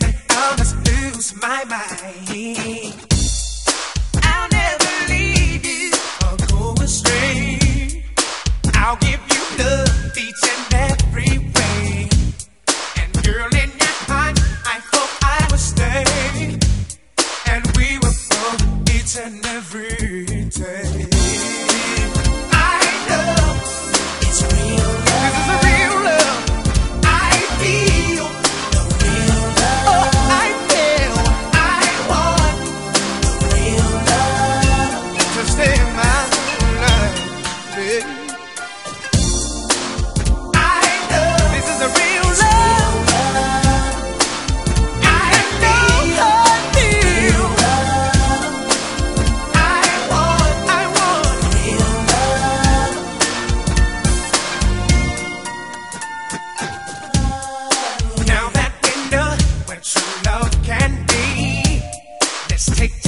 makes me almost lose my mind. I'll never leave you or go astray. I'll give you love each and every Let's take